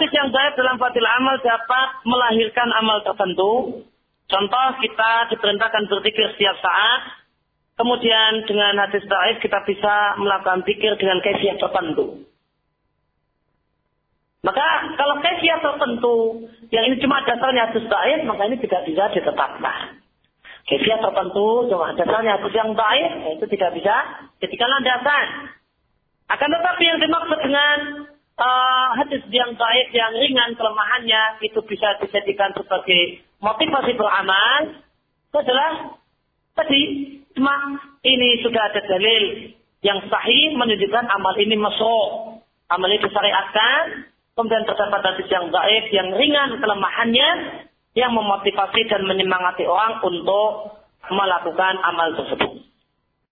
hadis yang baik dalam fadil amal dapat melahirkan amal tertentu. Contoh kita diperintahkan berzikir setiap saat. Kemudian dengan hadis baik kita bisa melakukan zikir dengan kefiah tertentu. Maka kalau kefiah tertentu yang ini cuma dasarnya hadis baik, maka ini tidak bisa ditetapkan. Kefiah tertentu cuma dasarnya hadis yang baik, itu tidak bisa ketika landasan. Akan tetapi yang dimaksud dengan uh, hadis yang baik, yang ringan kelemahannya, itu bisa dijadikan sebagai motivasi beramal, itu adalah tadi cuma ini sudah ada dalil yang sahih menunjukkan amal ini masuk. Amal itu disyariatkan, kemudian terdapat hadis yang baik, yang ringan kelemahannya, yang memotivasi dan menyemangati orang untuk melakukan amal tersebut.